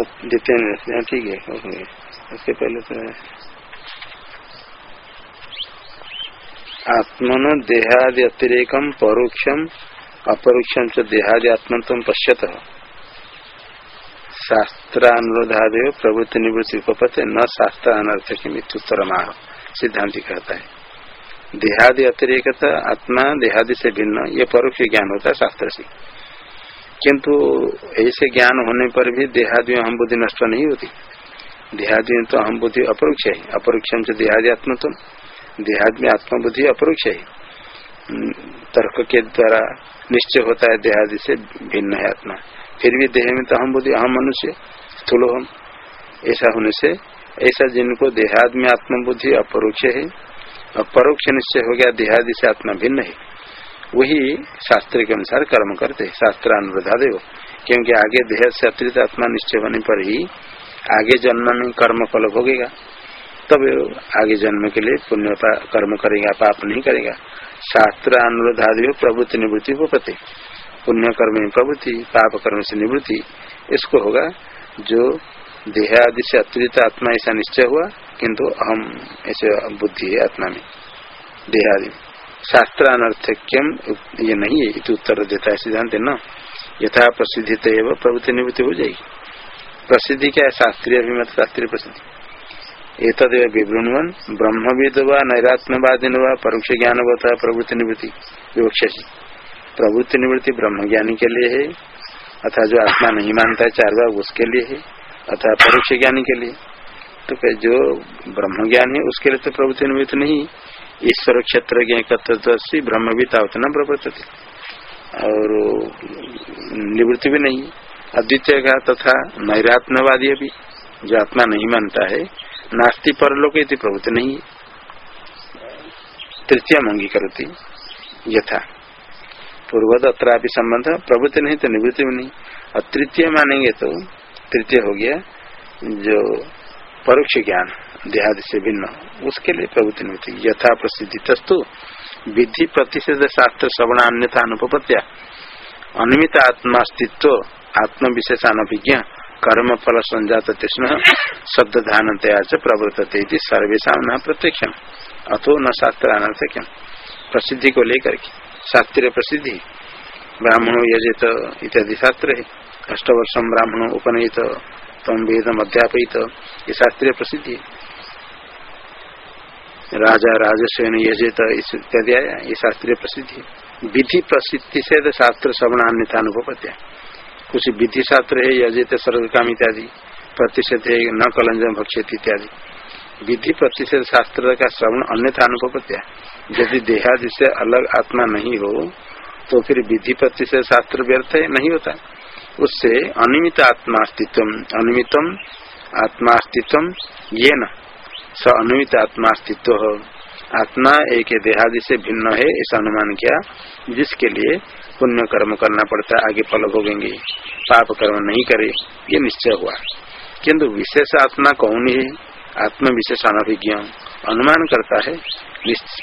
द्वितीय ठीक है ओके उसके पहले तो आत्मन देहादि अतिरेकम परोक्षम अपरोक्षम च देहादि आत्मत्व पश्यत। शास्त्रानुरोधादेव प्रवृत्ति निवृत्ति उपपते न शास्त्र अनर्थ की मृत्युत्तर माह सिद्धांत कहता है। देहादि अतिरेकता आत्मा देहादि से भिन्न, ये परोक्ष ज्ञान होता है शास्त्र से। किंतु ऐसे ज्ञान होने पर भी देहादि अहम बुद्धि नष्ट नहीं होती। देहादि तो अहम बुद्धि अपरोक्ष है। अपरोक्षम से देहादि आत्म तो देहादि में आत्मा बुद्धि अपरोक्ष है। तर्क के द्वारा निश्चय होता है देहादि से भिन्न है आत्मा। फिर भी देह में तो अहम बुद्धि अहम मनुष्य स्थूल हम ऐसा होने से, ऐसा जिनको देहाद में आत्म बुद्धि अपरोक्ष है, अपरोक्ष निश्चय हो गया, देहादि से आत्मा भिन्न है। वही शास्त्र के अनुसार कर्म करते शास्त्र अनुरोधा देव क्योंकि आगे देह से अतिरिक्त आत्मा निश्चय होने पर ही आगे जन्म में कर्म फल भोगेगा। तब आगे जन्म के लिए पुण्य कर्म करेगा, पाप नहीं करेगा। शास्त्र अनुरोधा देव प्रवृत्ति निवृत्ति को पते पुण्य कर्म में प्रवृत्ति, पाप कर्म से निवृत्ति, इसको होगा जो देह आदि से अतिरिक्त आत्मा ऐसा निश्चय हुआ, किंतु हम ऐसे बुद्धि है आत्मा में, देहादि शास्त्र अनर्थक्यम ये नहीं है तो उत्तर देता है सिद्धांत न? यथा प्रसिद्धि तो एवं प्रवृत्ति निवृत्ति हो जाएगी। प्रसिद्धि क्या है? शास्त्रीय अभिमत, शास्त्रीय प्रसिद्धि। एक तदेव विवृणवन, ब्रह्मविद व नैरात्मवादीन व परोक्ष ज्ञान है प्रवृत्ति निवृत्ति विवक्ष प्रवृत्ति निवृत्ति ब्रह्म ज्ञानी के लिए है, अथा जो आत्मा नहीं मानता है, चार बार उसके लिए है, अथा परोक्ष ज्ञानी के लिए। तो जो ब्रह्म ज्ञान है, उसके लिए तो प्रवृत्ति निवृत्ति नहीं ईश्वर क्षेत्र के ब्रह्म भी न प्रवर्तते और निवृत्ति भी नहीं अद्वितीय का तथा नैरात्मवादी भी, जो आत्मा नहीं मानता है, नास्ति परलोक इति प्रवृत्ति नहीं तृतीय मंगी करती, यथा। पूर्वद अत्रापि संबंध, प्रवृत्ति नहीं तो निवृत्ति भी नहीं। और तृतीय मानेंगे तो तृतीय हो गया, जो परोक्ष ज्ञान। देहादि से भिन्न उसके लिए प्रवृत्ति नहीं होती यथा प्रसिद्धि तस्तु विधि प्रतिषेध शास्त्र श्रवण अन्यथा अनुपत्या अनियमित आत्मास्तित्व आत्म विशेषानभिज्ञ कर्म फल संजात तृष्ण, शब्द ध्यानतया च प्रवर्तते सर्वेशा न प्रत्यक्ष अथो न शास्त्र प्रसिद्धि को लेकर के। शास्त्रीय प्रसिद्धि। ब्राह्मणों यजित इत्यादि शास्त्र है। अष्टवर्षम ब्राह्मणों उपनयित तम वेदम अध्यापित ये शास्त्रीय प्रसिद्धि है। राजा राजस्व यजेत इत्यादि आया, ये शास्त्रीय प्रसिद्धि विधि प्रसिद्धि से शास्त्र श्रवण अन्यथा अनुभवत्या कुछ विधि शास्त्र है यजित स्वर्ग काम इत्यादि प्रतिशत है, न कलंजन भक्षित इत्यादि। विधि प्रतिषेध शास्त्र का श्रवण अन्यथा अनुभवत्या यदि देहादि से अलग आत्मा नहीं हो तो फिर विधि प्रतिषेध शास्त्र व्यर्थ नहीं होता। उससे अनियमित आत्मा अस्तित्व अनियमितम आत्मा अस्तित्व ये न स अनुमित आत्मा अस्तित्व हो। आत्मा एक देहादि से भिन्न है, ऐसा अनुमान किया, जिसके लिए पुण्य कर्म करना पड़ता है आगे फल भोगेंगे। पाप कर्म नहीं करे, ये निश्चय हुआ। किंतु विशेष आत्मा कौन है? आत्म विशेष अनभिज्ञ अनुमान करता है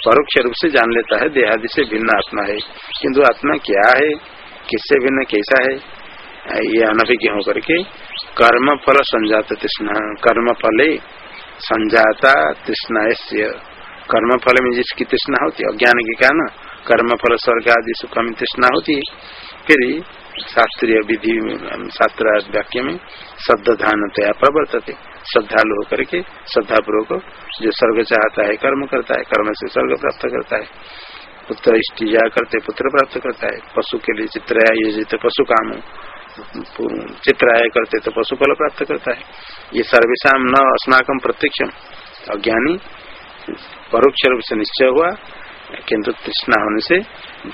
परोक्ष रूप से जान लेता है, देहादि से भिन्न आत्मा है। किंतु आत्मा क्या है? किससे भिन्न, कैसा है? ये अनभिज्ञ होकर के कर्म फल संजात कर्म फल संजाता तृष्णा कर्म फल में जिसकी तृष्णा होती है अज्ञान के कारण कर्म फल स्वर्ग आदि सुख में तृष्णा होती। है फिर शास्त्रीय विधि शास्त्र वाक्य में तया प्रवर्तते। श्रद्धालु होकर के, श्रद्धापूर्वक जो स्वर्ग चाहता है, कर्म करता है, कर्म से स्वर्ग प्राप्त करता है। पुत्र इष्टिया करते, पुत्र प्राप्त करता है। पशु के लिए चित्र ये पशु काम। चित्राय करते तो पशु फल प्राप्त करता है। ये सर्वेशा न अस्माकम प्रत्यक्षम। अज्ञानी परोक्ष रूप से निश्चय हुआ, किंतु तृष्णा होने से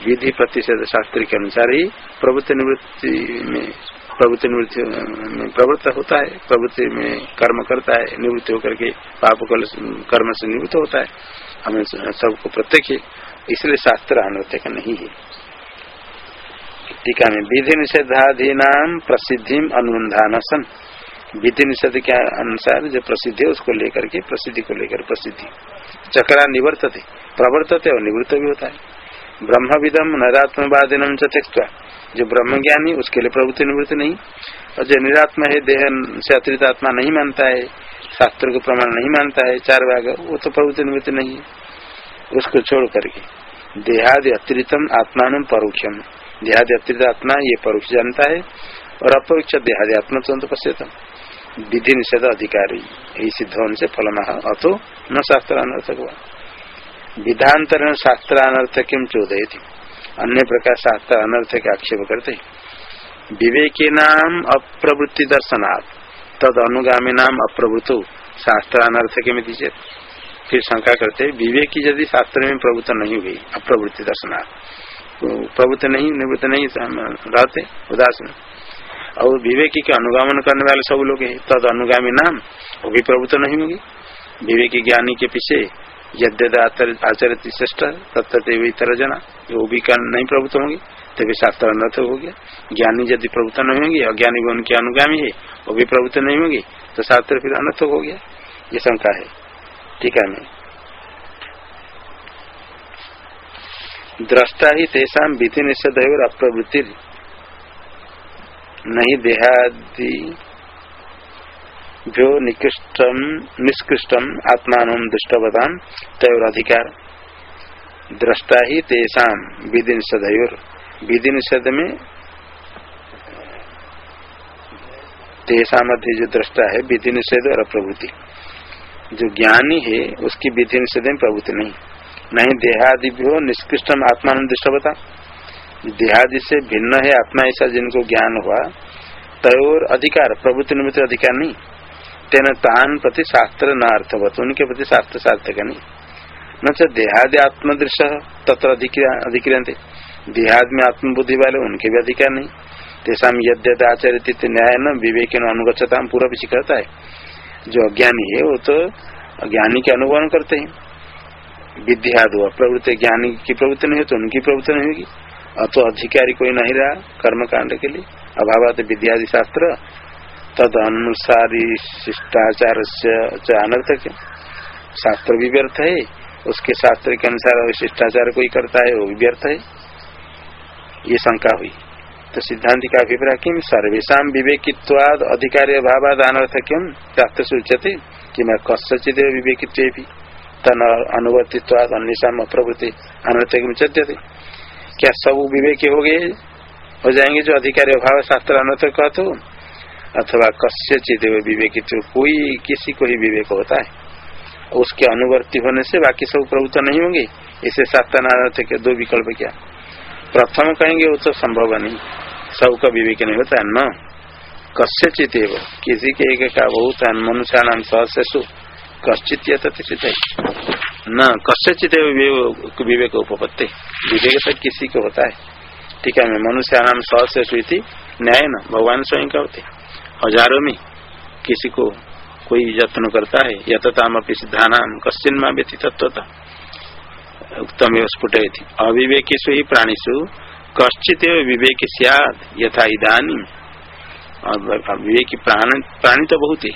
विधि प्रतिषेध शास्त्र के अनुसार ही प्रवृत्ति निवृत्ति में प्रवृत्ति निवृत्ति में प्रवृत्त होता है। प्रवृत्ति में कर्म करता है, निवृत्ति होकर के पाप कर्म से निवृत्त होता है। हमें सबको प्रत्यक्ष इसलिए शास्त्र अनृत्य नहीं है। टीका में विधि निषेधाधीना प्रसिद्धि अनुबंधान सन विधि निषेध के अनुसार जो प्रसिद्धि है, उसको लेकर के प्रसिद्धि को लेकर प्रसिद्धि। चक्रा निवर्तते, प्रवर्तते और निवृत्त भी होता है। ब्रह्म विदम नरात्मवादिनम चेक्वा जो ब्रह्म ज्ञानी उसके लिए प्रवृत्ति निवृत्ति नहीं। और जो निरात्मा है, देह से अतिरिक्त आत्मा नहीं मानता है, शास्त्र को प्रमाण नहीं मानता है, चार भाग, वो तो प्रवृत्ति निवृत्ति नहीं है। उसको छोड़ करके देहादि अतिरिक्त आत्मान परोक्षम। देहादि अतिरिक्त आत्मा, ये परोक्ष जानता है, और अपरोक्ष देहादि आत्मा तो पश्चित विधि निषेध अधिकारी, यही सिद्ध होने से फल महा अतो न शास्त्र अनर्थक हुआ विधांतरण शास्त्र अनर्थक चौदह थी अन्य प्रकार शास्त्र अनर्थक आक्षेप करते विवेकी नाम अप्रवृत्ति दर्शनाथ तद अनुगामी नाम अप्रवृत्त शास्त्र अनर्थक में दीजिए फिर शंका करते विवेकी यदि शास्त्र में प्रवृत्त नहीं हुई, अप्रवृत्ति दर्शनाथ प्रवृत्त नहीं, निवृत्त नहीं रहते, उदास में और विवेकी के अनुगमन करने वाले सब लोग हैं। तद अनुगामी नाम, वो भी प्रभुत्व नहीं होगी। विवेकी ज्ञानी के पीछे यद्यद आचरित श्रेष्ठ तत्व इतर जना, वो भी नहीं प्रभुत्व होंगे। तभी शास्त्र अनर्थ हो गया ज्ञानी यदि प्रभुत्व नहीं होंगे, अज्ञानी भी उनके अनुगामी है, वो भी प्रभुत्व नहीं होगी। तो शास्त्र फिर अनर्थ हो गया। ये शंका है। ठीक है, मैं दृष्टा ही तेषा विधि निषेध और अप्रवृत्ति नहीं देहादि जो निकृष्टम निष्कृष्टम आत्मान दुष्टवदान तय अधिकार। दृष्टा ही तेषा विधि निषेध विधि निषेध में तेषा मध्य जो दृष्टा है, विधि निषेध और अप्रवृत्ति जो ज्ञानी है, उसकी विधि निषेध में प्रवृत्ति नहीं। नहीं निष्कृष्टम आत्मा दृष्टवता। देहादि से भिन्न है आत्मा ऐसा जिनको ज्ञान हुआ, तयोर अधिकार, प्रभुत्व निमित्त अधिकार नहीं। तेन तान प्रति शास्त्र न अर्थवत, उनके प्रति शास्त्र सार्थक नहीं। न देहादि आत्मदृश्य तत्र अधिक्रियंते देहाद में आत्मबुद्धि वाले, उनके भी अधिकार नहीं। तेषा यद्यद आचरित न्याय न विवेक अनुगछता पूरा भी कहता है। जो अज्ञानी है, वो तो ज्ञानी के अनुभव करते हैं। विद्या दो। प्रवृत्ति ज्ञानी की प्रवृत्ति नहीं हो तो उनकी प्रवृत्ति नहीं होगी। अतो अधिकारी कोई नहीं रहा कर्म कांड के लिए। अभाव विद्यादि शास्त्र तद अनुसारी शिष्टाचार से अनर्थक शास्त्र भी व्यर्थ है, उसके शास्त्र के अनुसार शिष्टाचार कोई करता है, वो भी व्यर्थ है। ये शंका हुई। तो सिद्धांत का अभिप्राय किम? सर्वेशा विवेकित्वाद अधिकारी अभावाद अनर्थक शास्त्र से सूचते कि मैं कस्यचित विवेकित्व भी। तन अनुवर्तित्वाद अन्यम अप्रवृत्ति अनर्थक थे क्या सब विवेक हो गए हो जाएँगे जो अधिकारी अभाव शास्त्र अनर्थ कहते हो अथवा कस्य चित विवेक कोई किसी को ही विवेक होता है उसके अनुवर्ती होने से बाकी सब प्रभुत्व नहीं होंगे इसे शास्त्र के दो विकल्प क्या प्रथम कहेंगे वो तो संभव नहीं सबका विवेक नहीं होता है न कस्य चित किसी के एक का बहुत नाम सहसु कश्चित है न कश्चित विवेक उपपत्ति। विवेक तो किसी को होता है। ठीक है मनुष्य नाम सहस्य स्वीति न्याय न भगवान स्वयं का होते हज़ारों में किसी को कोई यत्न करता है यतताम अपनी सिद्धानाम कश्चिन माँ व्यथी तत्वता उत्तम स्फुट थी ही प्राणीशु कश्चित विवेक सियाद यथा इधानी विवेकी प्राणी तो बहुत ही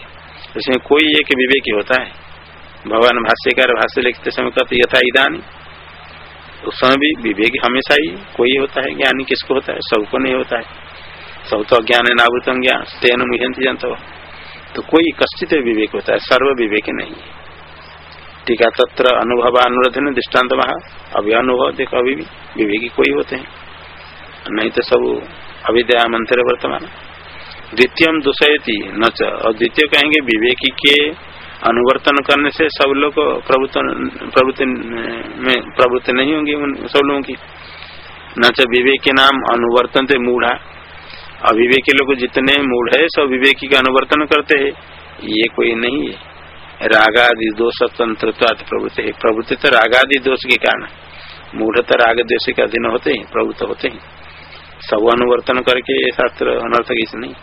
उसमें कोई एक विवेकी होता है। भगवान भाष्यकार भाष्य लिखते समय कहते, यथा ईदानी उस समय भी विवेक हमेशा ही कोई होता है, ज्ञानी किसको होता है? सबको नहीं होता है। सब तो अज्ञान है नावृतम ज्ञान तेन मुहंती जनता तो कोई कश्चित विवेक होता है, सर्व विवेक नहीं है। टीका तत्र अनुभव अनुरोधन दृष्टांत वहा अभी अनुभव, देखो, अभी भी विवेकी कोई होते हैं। नहीं तो सब अविद्या मंत्र वर्तमान। द्वितीय दूसरी न और द्वितीय कहेंगे विवेकी के अनुवर्तन करने से सब लोग प्रवृत्ति में प्रवृत्ति नहीं होंगी सब लोगों की। न च विवेक के नाम अनुवर्तन थे मूढ़ा अविवेकी लोग जितने मूढ़ है, सब विवेकी का अनुवर्तन करते हैं। ये कोई नहीं है। रागादि दोष तंत्र प्रवृत्ति है प्रवृत्ति तो रागादि दोष के कारण मूढ़ तो राग द्वेष के अधीन होते हैं प्रवृत्त होते हैं। सब अनुवर्तन करके शास्त्र अनर्थ किस नहीं।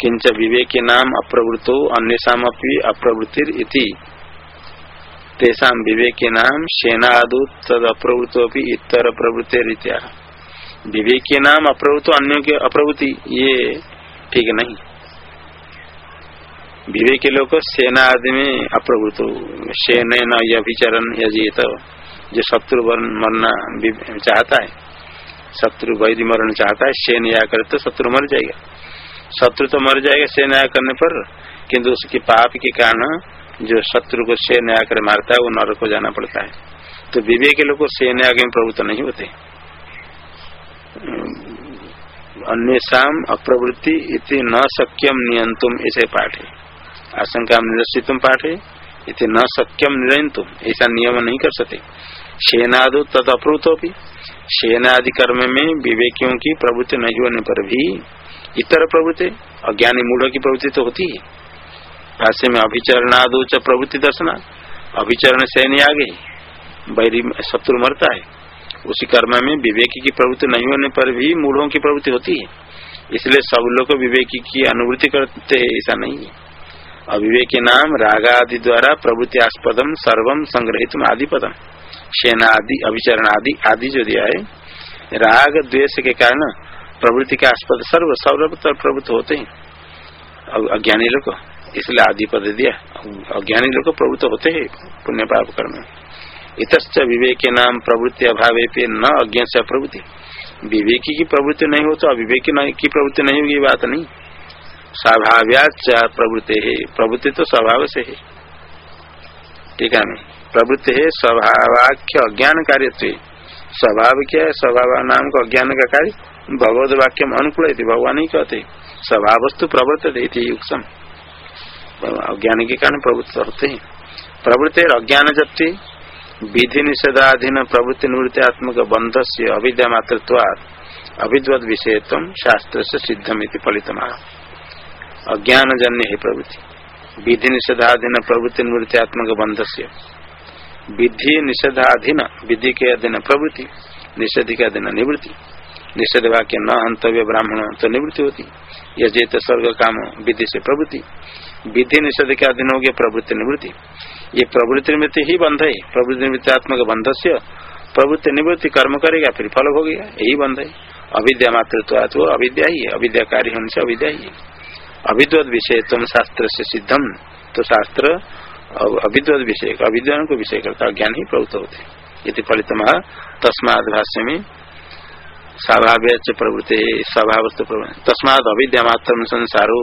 किंच विवेक नाम अप्रवृत्तो अन्यम अप्रवृत्तिर इति। तेषा विवेक नाम सेनादु तद अप्रवृत्तो इतर प्रवृत्ति विवेक नाम अप्रवृत्तो अन्य के अप्रवृत्ति ये ठीक नहीं। विवेक लोग सेना आदि में अप्रवृत्त सेन न अभिचरण यजीत, जो शत्रु मरना चाहता है। शत्रु वैध मरण चाहता है से या करे तो शत्रु मर जाएगा। शत्रु तो मर जाएगा से न्याय करने पर, किंतु उसके पाप के कारण जो शत्रु को से न्याय कर मारता है, वो नरक को जाना पड़ता है। तो विवेक लोग से न्याय में प्रभुत्व नहीं होते। अन्यषा अप्रवृत्ति इति न सक्यम नियंतुम ऐसे पाठ है। आशंका निरसित पाठ है, इति न सक्यम निरंतुम ऐसा नियम नहीं कर सकते सेनादो तद अप्रुत भी सेनादि कर्म में विवेकियों की प्रवृत्ति नहीं होने पर भी इतर प्रवृत्ति अज्ञानी मूढ़ की प्रवृत्ति तो होती है। भाष्य में अभिचरणादो च प्रवृत्ति दर्शना, अभिचरण से नहीं आ गई बैरी शत्रु मरता है। उसी कर्म में विवेकी की प्रवृत्ति नहीं होने पर भी मूढ़ों की प्रवृत्ति होती है। इसलिए सब लोग विवेकी की अनुभूति करते है, ऐसा नहीं है। अविवेकी नाम रागा आदि द्वारा प्रवृत्ति आस्पदम सर्वम संग्रहित आदि पदम सेना आदि अभिचरण आदि आदि जो दिया है, राग द्वेष के कारण प्रवृत्ति के आस्पद सर्व सर्वतर प्रवृत्त होते हैं। अज्ञानी लोग इसलिए आदि पद दिया। अज्ञानी लोग प्रवृत्त होते हैं पुण्य पाप कर्म। इत विवेक नाम प्रवृत्ति अभाव न अज्ञा से प्रवृत्ति। विवेकी की प्रवृत्ति नहीं हो तो अविवेकी की प्रवृत्ति नहीं होगी बात नहीं। स्वाभाव्या प्रवृत्ति है। प्रवृत्ति तो स्वभाव से है। ठीक है प्रवृत्ति है स्वभावाख्य अज्ञान कार्य स्वभाव क्या है? स्वभाव नाम का अज्ञान का कार्य। भगवत वाक्य में अनुकूल भगवान ही कहते स्वभाव वस्तु प्रवृत्त युक्सम अज्ञान के कारण प्रवृत्त होते हैं प्रवृत्ति अज्ञान जप्ति विधि निषेधाधीन प्रवृत्ति निवृत्तित्मक बंध से अविद्या मातृत्वाद अभिद्वत विषयत्व शास्त्र से सिद्धम फलितमा अज्ञान जन्य है प्रवृत्ति। विधि निषेधाधीन प्रवृत्ति निवृत्तित्मक बंध से विधि निषेधाधीन विधि के अधीन प्रवृत्ति निषेध के अधीन निवृत्ति। निषेध वाक्य न अंतव्य ब्राह्मण तो निवृत्ति होती। यजेत स्वर्ग काम विधि से प्रवृत्ति विधि निषेध के अधीन हो गया प्रवृत्ति निवृत्ति। ये प्रवृत्ति निवृत्ति ही बंध है। प्रवृत्ति निवृत्तित्मक बंध से प्रवृत्ति निवृत्ति कर्म करेगा, फिर फल हो गया यही बंध है। अविद्या मातृत्व अविद्या ही अविद्या कार्य होने से अविद्या ही अविद्वत विषय तुम शास्त्र से सिद्धम तो शास्त्र अविद्वत विषय, अविद्वान को विषय करता ज्ञान ही प्रवृत्त होते। फलित तस्माद भाष्य में स्वाभाव्य प्रवृत्ति स्वभावस्तु तस्माद अविद्या मात्र संसारो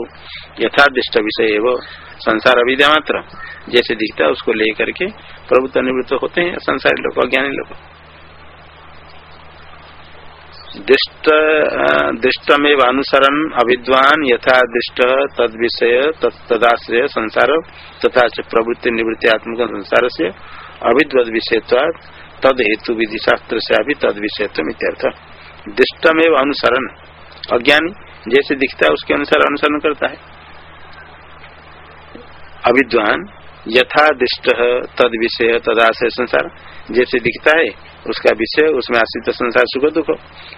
यथादिष्ट विषय एवं संसार अविद्या मात्र जैसे दिखता है, उसको लेकर के प्रभुत्व निवृत्त होते हैं संसारी लोग, अज्ञानी लोग। दृष्टमेव अनुसरण अविद्वान यथा दृष्ट तद विषय तदाश्रय संसार, तथा प्रवृत्ति निवृत्ति आत्मक संसार से अविद्वत विषय तद हेतु विधि शास्त्र से अभी तद विषयत्व इत्यर्थ दृष्टमेव अनुसरण। अज्ञानी जैसे दिखता है, उसके अनुसार अनुसरण करता है। अविद्वान यथा दृष्ट तद विषय तदाश्रय संसार। जैसे दिखता है, उसका विषय, उसमें आश्रित संसार, सुख दुख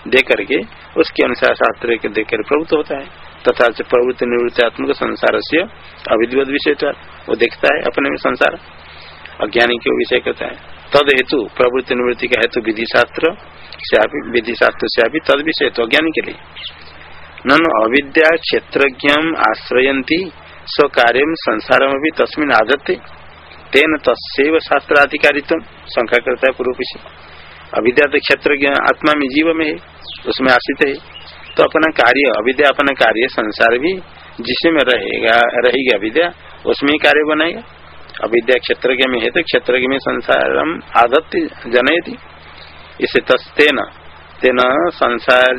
दे करके उसके अनुसार शास्त्र के देकर प्रवृत्त होता है। तथा प्रवृत्ति निवृत्ति आत्मक संसार से अविद्वत विषय वो देखता है अपने में संसार। अज्ञानी के विषय करता है? तद हेतु, प्रवृत्ति निवृत्ति का हेतु विधि शास्त्र से विधि शास्त्र से अभी तद विषय तो अज्ञानी के लिए। नन अविद्या क्षेत्र आश्रयती स्व कार्य संसार में भी तस्मिन आदत्ते तेन तस्व शास्त्राधिकारित्व शंका करता है पूर्व पीछे अविद्या तो क्षेत्र आत्मा में जीव में है उसमें आश्रित है। तो अपना कार्य, अविद्या अपना कार्य, संसार भी जिसमें रहेगा, रहेगी अविद्या, उसमें ही कार्य बनाएगा। अविद्या क्षेत्र में है तो क्षेत्र में संसार आदत जनयती। इसे तस्तेन, तेन संसार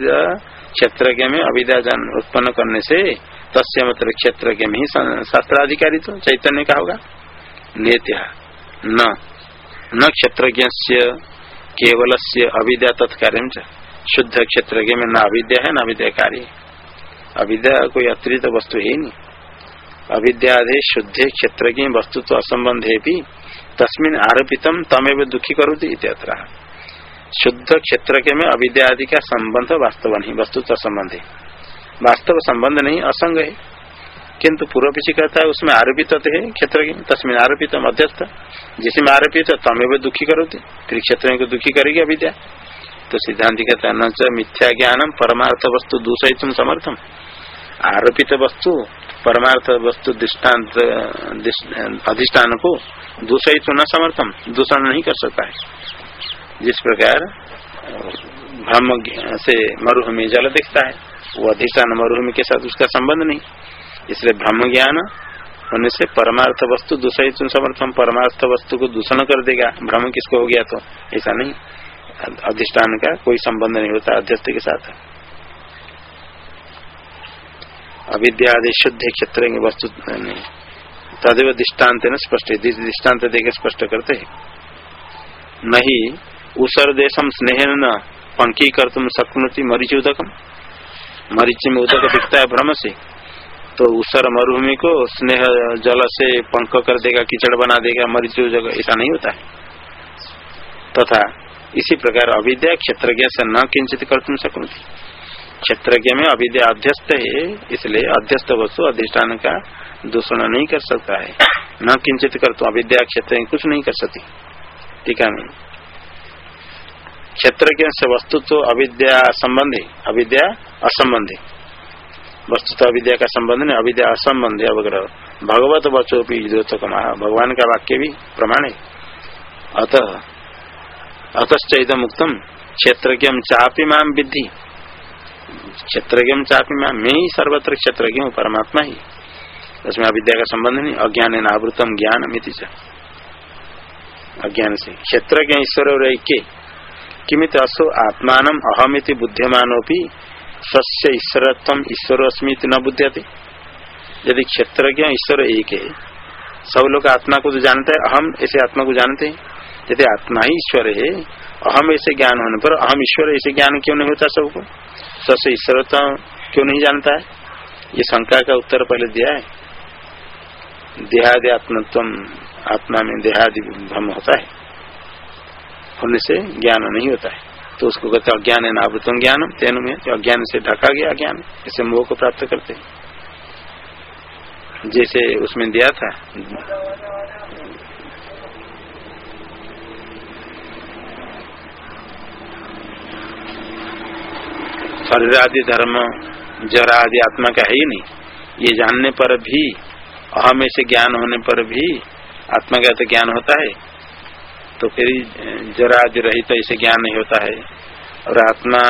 क्षेत्र में अविद्या जन उत्पन्न करने से तस्य मतलब क्षेत्र में ही शास्त्राधिकारी तो चैतन्य का होगा? नेत्या न। न क्षेत्रज्ञ केवल से अविद्या तत्कार्य शुद्ध क्षेत्र में न अविद्या है, न अविद्या कार्य। अविद्या कोई अतिरिक्त वस्तु है नहीं। अविद्यादे शुद्ध क्षेत्र की वस्तु तो असंबंध है भी तस्मिन आरोपितम तमेव दुखी करोती इत्यत्र। शुद्ध क्षेत्र के में अविद्या आदि का संबंध वास्तव नहीं वस्तु तो संबंध है। वास्तव संबंध नहीं, असंग है। किंतु पूर्व पीछे कहता है, उसमें आरोपित है, क्षेत्र की, तस्मिन आरोपित, मध्यस्थ। जिसमें आरोपित तमें दुखी करो फिर क्षेत्र को दुखी करेगी अविद्या। तो सिद्धांत कहता है, न मिथ्या ज्ञानम, परमार्थ वस्तु दूषित समर्थम आरोपित वस्तु, परमार्थ वस्तु दृष्टांत अधिष्ठान को दूषित न समर्थम दूषण नहीं कर सकता है। जिस प्रकार ब्रह्म से मरुभूमि जल दिखता है वो अधिष्ठान मरुभूमि के साथ उसका संबंध नहीं। इसलिए ब्रह्म ज्ञान होने से परमार्थ वस्तु दूषित समर्थम परमार्थ वस्तु को दूषण कर देगा। भ्रम किसको हो गया तो? ऐसा नहीं। अधिष्ठान का कोई संबंध नहीं होता अध्यस्त के साथ। अविद्या आदि शुद्ध क्षेत्र वस्तु, नहीं। तदेव दृष्टांत न स्पष्ट। दृष्टांत देकर स्पष्ट करते है। नहीं उसर देशम स्नेह न पंखी कर तुम शक्नुति मरीच उदकम मरीच में उदक दिखता है भ्रम से तो उसर मरुभूमि को स्नेह जल से पंख कर देगा, कीचड़ बना देगा मरीच उदक ऐसा नहीं होता है। तथा तो इसी प्रकार अविद्या क्षेत्र से न किंचित कर तुम शक्नुति। क्षेत्रज्ञ में अविद्या अध्यस्त है, इसलिए अध्यस्त वस्तु अधिष्ठान का दूषण नहीं कर सकता है। न किंचित कर तो अविद्या क्षेत्र कुछ नहीं कर सकती। टीका में क्षेत्र के से वस्तु तो अविद्या संबंधी, अविद्या असंबंधी। वस्तु तो अविद्या का संबंध नहीं, अविद्या असंबंधी अवग्रह। भगवत बचो भी कमा भगवान का वाक्य भी प्रमाण है अतः अतश्चम मुक्तम क्षेत्र चापी माम विद्धि। क्षेत्र चापी माम मैं ही सर्वत्र क्षेत्र परमात्मा ही। उसमें अविद्या का संबंध नहीं अज्ञान है नावृतम ज्ञान मिति अज्ञान से। क्षेत्र के ईश्वर और ऐक्य। किमित असो आत्मान अहमिति बुद्धिमानोपि सस्य ईश्वरत्म ईश्वर अस्मित न बुद्ध्यते यदि क्षेत्र के ईश्वर एक है, सब लोग आत्मा को तो जानते हैं, अहम ऐसे आत्मा को जानते हैं। यदि आत्मा ही ईश्वर है, अहम ऐसे ज्ञान होने पर अहम ईश्वर ऐसे ज्ञान क्यों नहीं होता सबको? सस्य ईश्वरत्व क्यों नहीं जानता है? ये शंका का उत्तर पहले दिया है। देहादि आत्मत्व आत्मा में देहादि भ्रम होता है। होने से ज्ञान नहीं होता है। तो उसको कहते अज्ञान है नावृतम ज्ञान तेन में तो अज्ञान से ढका गया ज्ञान, इसे मोह को प्राप्त करते हैं। जैसे उसमें दिया था। शरीर आदि धर्म, जरा आदि आत्मा का है ही नहीं। ये जानने पर भी, अहम ऐसे ज्ञान होने पर भी आत्मा का तो ज्ञान होता है। तो फिर जरा रही तो ऐसे ज्ञान नहीं होता है। और आत्मा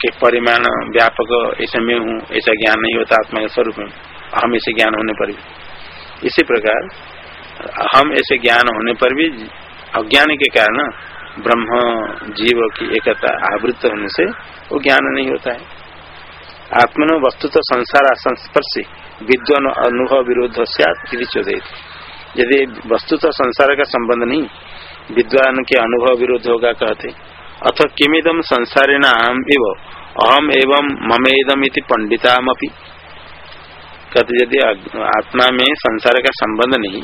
के परिमाण व्यापक ऐसे में हूँ, ऐसा ज्ञान नहीं होता आत्मा के स्वरूप में। हम ऐसे ज्ञान होने पर भी। इसी प्रकार हम ऐसे ज्ञान होने पर भी अज्ञान के कारण ब्रह्म जीव की एकता आवृत्त होने से वो ज्ञान नहीं होता है। आत्मनो वस्तु तो संसार संस्पर्शी, विद्वान अनुभव विरोध चोदित यदि वस्तु तो संसार का संबंध नहीं, विद्वान के अनुभव विरोध होगा कहते, अथ किमिदम संसारिणाम एव अहम एवं ममेदम इति पंडिताम कहते, यदि आत्मा में संसार का संबंध नहीं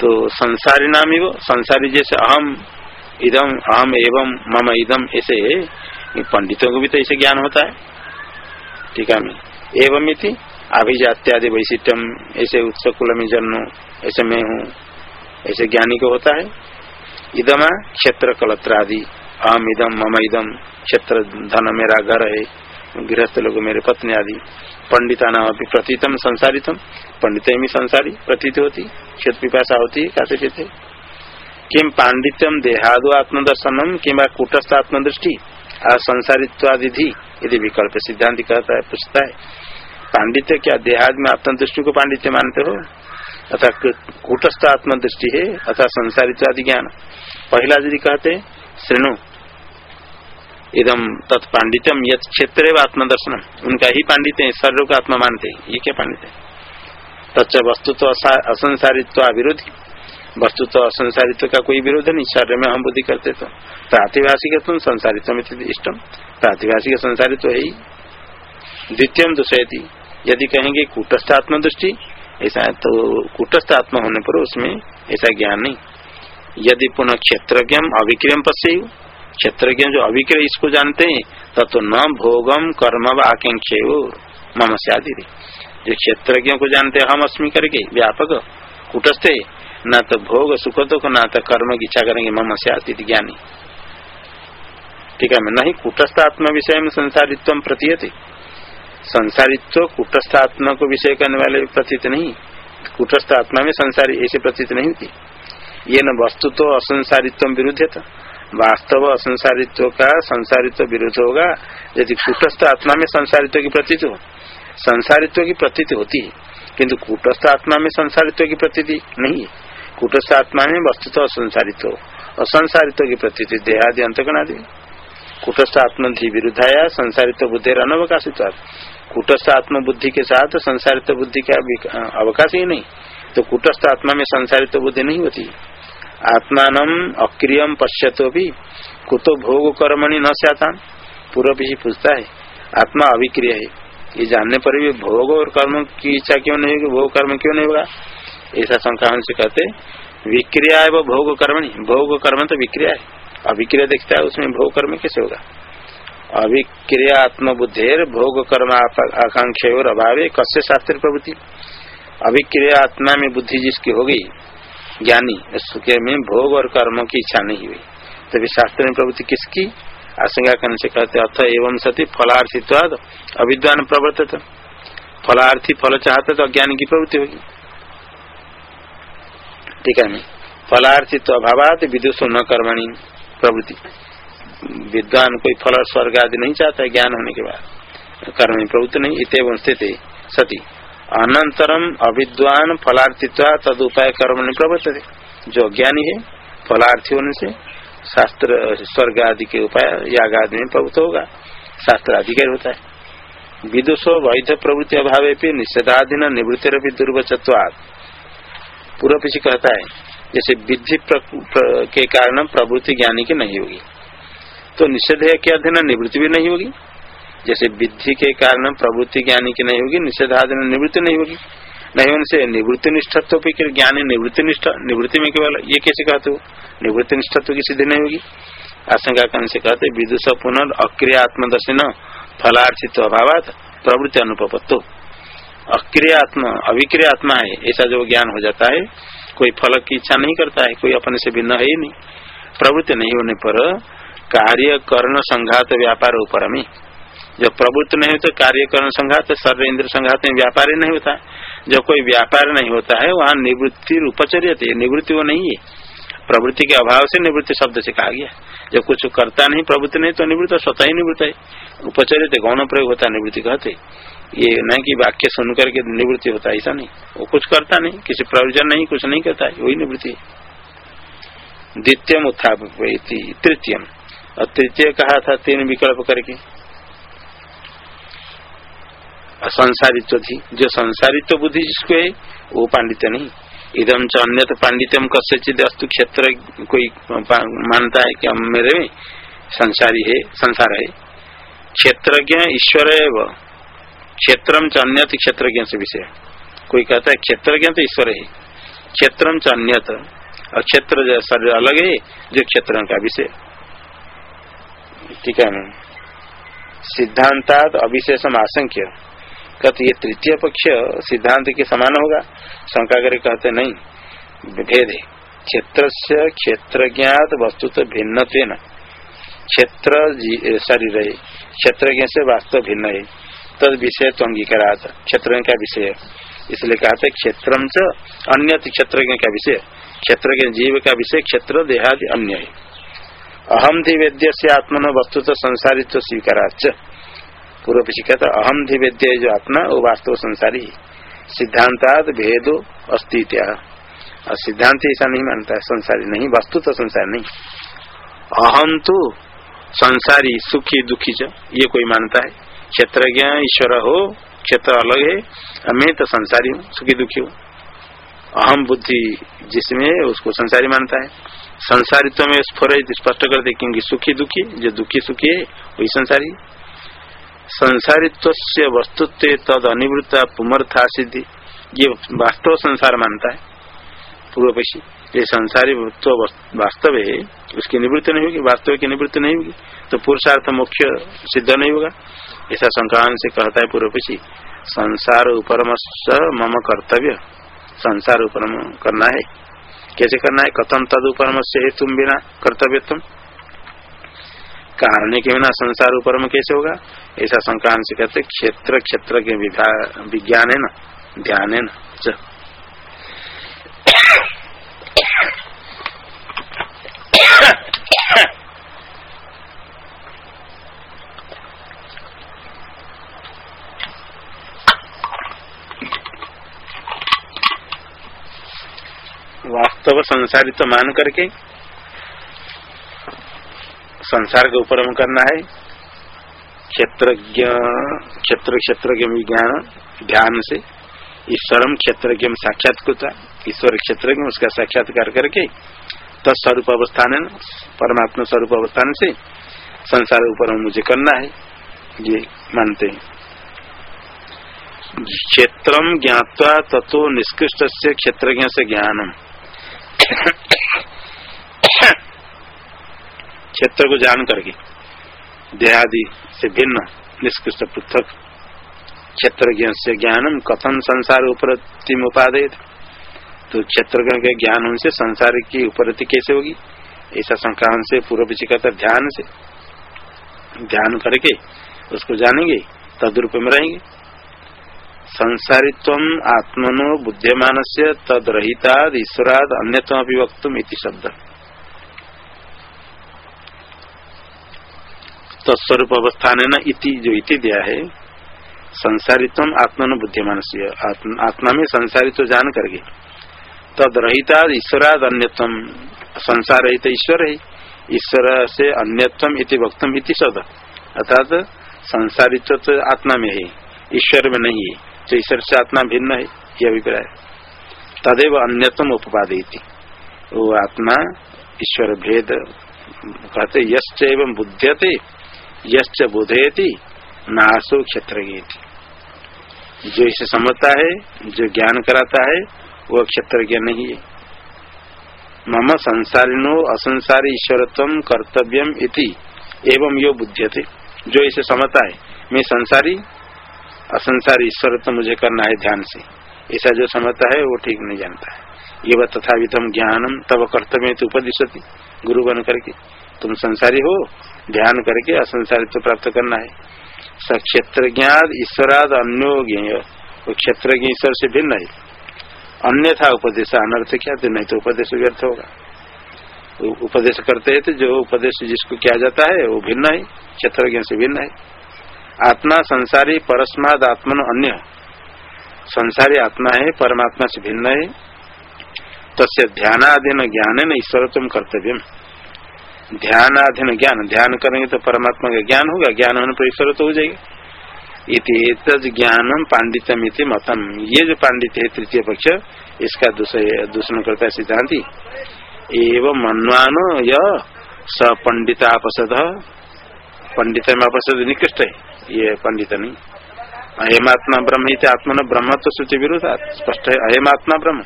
तो संसारी नाम एवं संसारी जैसे अहम इदम अहम एवं मम इदम ऐसे पंडितों को भी तो ऐसे ज्ञान होता है। ठीक है, एवं इति अभिजात्यादि वैशिष्टम ऐसे उत्सव कुल में जन्म ऐसे मैं हूँ, ऐसे ज्ञानी को होता है। इदमा क्षेत्र कलत्र आदि अहम इदम, मम इदम, क्षेत्र धन मेरा घर है, गृहस्थ लोग मेरे पत्नी आदि। पंडिता नाम अभी प्रतीतम संसारितम। पंडित में संसारी, प्रतीत होती, क्षेत्र पिपाशा होती है कहते कहते किम पांडित्यम देहादो आत्मदर्शनम, कि कूटस्थ आत्मदृष्टि संसारित्वादि यदि विकल्प सिद्धांत कहता है, पूछता है, पांडित्य क्या देहाद में आत्मदृष्टि को पांडित्य मानते हो? अथा कूटस्थ आत्मदृष्टि है अथा संसारित आदि ज्ञान पहला यदि कहते श्रेणु इदम तत्पांडित्यम यद क्षेत्र आत्मदर्शन उनका ही पांडित्य है शरीर का आत्मा मानते। ये क्या पांडित्य तच्च वस्तु तो असंसारित्व विरोधी वस्तु तो असंसारित्व का कोई विरोध नहीं। शरीर में हम बुद्धि करते तो। प्रातिभाषिक तुम संसारित्व इष्टम प्रातिभाषिक संसारित्व है ही। द्वितीय दूसरी यदि कहेंगे कूटस्थ आत्म दृष्टि ऐसा तो कुटस्थ आत्मा होने पर उसमें ऐसा ज्ञान नहीं। यदि पुनः क्षेत्रज्ञ अभिक्रियम पश्य क्षेत्रज्ञ जो अभिक्रिय इसको जानते हैं तब तो न भोगम कर्म व आकांक्ष मम आदि जो क्षेत्रज्ञ को जानते हम अस्मी करके, व्यापक, कूटस्थ न तो भोग, सुख, दुख, न तो कर्म की इच्छा करेंगे, मम से आदि ज्ञानी। ठीक है नहीं, कूटस्थ आत्मा विषय में संसारित्व प्रतीयते। संसारित्व तो कुटस्थ आत्मा को विषय करने वाले प्रतीत नहीं। कुटस्थ आत्मा में संसारी, ऐसे प्रतीत नहीं होती ये न वस्तु तो असंसारित्व विरुद्ध था। वास्तव असंसारित्व का संसारित्व विरुद्ध होगा, यदि कुटस्थ आत्मा में संसारित्व की प्रतीत हो। संसारित्व की प्रतीति होती है, किंतु कुटस्थ आत्मा में संसारित्व की प्रतीति नहीं कूटस्थ आत्मा में वस्तु तो असंसारित्व असंसारित्व की प्रतीति देहादि अंतकणादि कूटस्थ आत्मधि विरुद्धाया, संसारित्व बुद्धि अनवकाशित कूटस्थ आत्म बुद्धि के साथ संसारित बुद्धि का अवकाश ही नहीं। तो कुटस्थ आत्मा में संसारित बुद्धि नहीं होती। आत्मान अक्रियम पश्यतो भी कुतो भोग कर्मणि न सता पूर्व ही पूछता है। आत्मा अभिक्रिय है। ये जानने पर भी भोग और कर्म की इच्छा क्यों नहीं होगी? भोग कर्म क्यों नहीं होगा? ऐसा शंका से कहते विक्रिया है। वो भोग कर्म नहीं भोग कर्म तो विक्रिया है। अभिक्रिया देखता है, उसमें भोग कर्म कैसे होगा? अभिक्रिया आत्मबुद्धि भोग कर्म आकांक्षा और अभाव कस्य शास्त्र प्रवृत्ति अभिक्रिया आत्मा में बुद्धि जिसकी होगी ज्ञानी, उसके में भोग और कर्म की इच्छा नहीं हुई। तभी शास्त्र में प्रवृत्ति किसकी? आशंका करने से कहते अथ एवं सती फलार्थित्वाद अविद्वान प्रवर्तित। फलार्थी फल चाहते तो अज्ञान की प्रवृत्ति होगी। ठीक है फलार्थी तो अभाव विदुष न कर्मणी प्रवृत्ति। विद्वान कोई फल स्वर्ग आदि नहीं चाहता है ज्ञान होने के बाद। कर्म प्रवृत्ति नहीं इत स्थित, सती। अनंतरम अविद्वान फलार्थित्व तद उपाय कर्म ने प्रवर्त जो अज्ञानी है, फलार्थी होने से शास्त्र, स्वर्ग आदि के उपाय, याग आदि में प्रवृत्त होगा। शास्त्र अधिकारी होता है। विदुषो वैध प्रवृत्ति अभाव निषेधाधीन निवृत्ति दुर्वचत्वाद पूर्व पीछे कहता है, जैसे विधि के कारण प्रवृत्ति ज्ञानी की नहीं होगी। तो निषेध के अधीन निवृत्ति भी नहीं होगी। जैसे विधि के कारण प्रवृत्ति ज्ञानी की नहीं होगी निषेधाधीन निवृत्ति नहीं होगी। नहीं होने से निवृत्ति निष्ठत्व भी ज्ञानी निवृत्ति निष्ठ निवृत्ति में केवल ये कैसे कहते हो? निवृत्ति निष्ठत्व की सिद्धि नहीं होगी। आशंका करने से कहते विदुष पुनर् अक्रिय आत्मदर्शन फलार्थित्व अभाव प्रवृत्ति अनुपत्तो अक्रिय आत्मा अभिक्रिय आत्मा है, ऐसा जो ज्ञान हो जाता है, कोई फल की इच्छा नहीं करता है, कोई अपने से भिन्न है ही नहीं। प्रवृत्ति नहीं होने पर कार्य कर्ण संघात व्यापार ऊपर में जब प्रवृत्ति नहीं होता कार्यकरण संघात सर्व इंद्र संघात में व्यापार ही नहीं होता। जब कोई व्यापार नहीं होता है, वहाँ निवृत्ति उपचर्य निवृत्ति वो नहीं है। प्रवृत्ति के अभाव से निवृत्ति शब्द से कहा गया। जब कुछ करता नहीं प्रवृत्ति नहीं तो निवृत्त स्वतः ही निवृत्त है। उपचर्य गौण प्रयोग होता है निवृत्ति कहते। ये नहीं कि वाक्य सुन करके निवृत्ति होता है ऐसा नहीं। वो कुछ करता नहीं, किसी प्रयोजन नहीं, कुछ नहीं करता है वही निवृत्ति द्वितीय उत्थापी तृतीयम। और तृतीय कहा था, तीन विकल्प करके। संसारित्व थी। जो संसारित्व बुद्धि जिसको है, वो पांडित्य नहीं। इधम च अन्य पांडित्यम कस्य चिद अस्तु क्षेत्र कोई मानता है कि हम मेरे में संसारी है, संसार है। क्षेत्रज्ञ ईश्वर है क्षेत्रम च अन्य क्षेत्रज्ञ से विषय। कोई कहता है क्षेत्रज्ञ तो ईश्वर है। क्षेत्रम च अन्यत। और क्षेत्र अलग है, जो क्षेत्र का विषय। ठीक है सिद्धांतात अविशेषम आशंक्य। कहते ये तृतीय पक्ष सिद्धांत के समान होगा? शंका कहते नहीं, भेद। है क्षेत्र से क्षेत्र ज्ञात वस्तु तो भिन्न क्षेत्र शरीर है क्षेत्र से वास्तव भिन्न है। तद विषय तो अंगीकारात। क्षेत्र का विषय। इसलिए कहते क्षेत्र अन्य क्षेत्र का विषय। क्षेत्र जीव का विषय, क्षेत्र देहादि अन्य है। अहम धि वेद्य से आत्मन वस्तु तो संसारित्व स्वीकाराच पूर्व पीछे कहता अहम धिवेद्य जो आत्मा, वो वास्तव संसारी सिद्धांत भेदो अस्तित्या। और सिद्धांत ऐसा नहीं मानता है, संसारी नहीं वस्तु तो संसार नहीं। अहम तो संसारी, सुखी, दुखी च, ये कोई मानता है। क्षेत्रज्ञ, ईश्वर हो, क्षेत्र अलग है मैं तो संसारी हूँ, सुखी, दुखी हूँ। अहम बुद्धि जिसमें उसको संसारी मानता है। संसारित्व में स्फुर स्पष्ट कर दे, क्योंकि सुखी दुखी, जो दुखी सुखी है, वही संसारी। संसारित्व से वस्तुत्व तद अनिवृत्ता पुमर्था सिद्धि ये वास्तव संसार मानता है। पूर्व पक्षी ये संसारी वास्तव है, उसकी निवृत्ति नहीं होगी, वास्तव की निवृत्ति नहीं होगी तो पुरुषार्थ मुख्य सिद्ध नहीं होगा। ऐसा संक्रांत से कहता है पूर्व पक्षी संसार उपरम मम कर्तव्य। संसार उपरम करना है। कैसे करना है? कथम तद उपरम से तुम बिना कर्तव्य तुम कारण के बिना संसार उपरम कैसे होगा? ऐसा संक्रांत से कहते क्षेत्र क्षेत्र के विज्ञान है ना? ध्यान है ना? Yeah. वास्तव संसारित तो मान करके संसार का उपरम करना है। क्षेत्रज्ञ, क्षेत्र, क्षेत्रज्ञ विज्ञान, ध्यान से। ईश्वरम क्षेत्रज्ञ साक्षात्कृता। ईश्वर क्षेत्रज्ञ, उसका साक्षात्कार करके तत्स्वरूप अवस्थान, परमात्मा स्वरूप अवस्थान से संसार ऊपर मुझे करना है। ये मानते हैं। क्षेत्र ज्ञावा तत्व निष्कृष्ट से क्षेत्रज्ञ से ज्ञानम। क्षेत्र को जान करके देहादि से भिन्न, निष्कृष्ट पृथक क्षेत्र से ज्ञानम कथन संसार उपरति उपादे तो क्षेत्र के ज्ञान उनसे, संसार की उपरति कैसे होगी? ऐसा शंका से, पूर्व पीछे ध्यान से। ध्यान करके उसको जानेंगे तदरूप में रहेंगे। संसारित्व आत्मनो बुद्धिमान से तदरहिता ईश्वराद अन्यतम अभिवक्तुम इति शब्द। तत्स्वरूप अवस्थान न इति जो इति दिया है संसारित्व आत्मनो बुद्धिमान से आत्मा में संसारित्व जान करके। तद रहिता ईश्वराद अन्यतम संसार रहित ईश्वर है ईश्वर से अन्यतम इति वक्तम इति शब्द। अर्थात संसारित्व तो आत्मा में है, ईश्वर में नहीं है। तो ईश्वर से आत्मा भिन्न है, ये अभिप्राय तदेव अन्यतम उपाधि वो आत्मा, ईश्वर भेद, कहते यश्च एवं बुद्ध्यते यश्च बोधयति, नासो क्षेत्र जो इसे समझता है, जो ज्ञान कराता है वो क्षेत्र नहीं है। मम संसारिनो असंसारी ईश्वरत्व कर्तव्यम इति, एवं यो बुद्ध्यते जो इसे समझता है, मैं संसारी असंसारी ईश्वर तो मुझे करना है ध्यान से। ऐसा जो समझता है, वो ठीक नहीं जानता है। ये वह तथा विधम ज्ञानम तब कर्तव्य तो उपदिशति। गुरु बन करके तुम संसारी हो, ध्यान करके असंसारी तो प्राप्त करना है। स क्षेत्र ज्ञान ईश्वराद अन्यो वो क्षेत्र ईश्वर से भिन्न है। अन्यथा उपदेश अनर्थ क्या? तो नहीं तो उपदेश व्यर्थ होगा। उपदेश करते हैं तो जो उपदेश जिसको किया जाता है, वो भिन्न है। क्षेत्र से भिन्न है। आत्मा संसारी परस्माद आत्मन अन्य। संसारी आत्मा है, परमात्मा से भिन्न है। तस्य ध्यानाधीन ज्ञान न ईश्वर तुम कर्तव्य ध्यानाधीन ज्ञान, ध्यान करेंगे तो परमात्मा का ज्ञान होगा, ज्ञान होने पर ईश्वर तो हो जाएगा। इति ज्ञानम पांडितम इति मतम। ये जो पांडित है, तृतीय पक्ष, इसका दूषण करता है सिद्धांति। एवं मनवानो य सपंडितापसद पंडित में अपसद निकृष्ट है। ये पंडित नहीं। अयमात्मा ब्रह्म ही आत्मा ब्रह्म तो सूची विरोध स्पष्ट है, अयमात्मा ब्रह्म।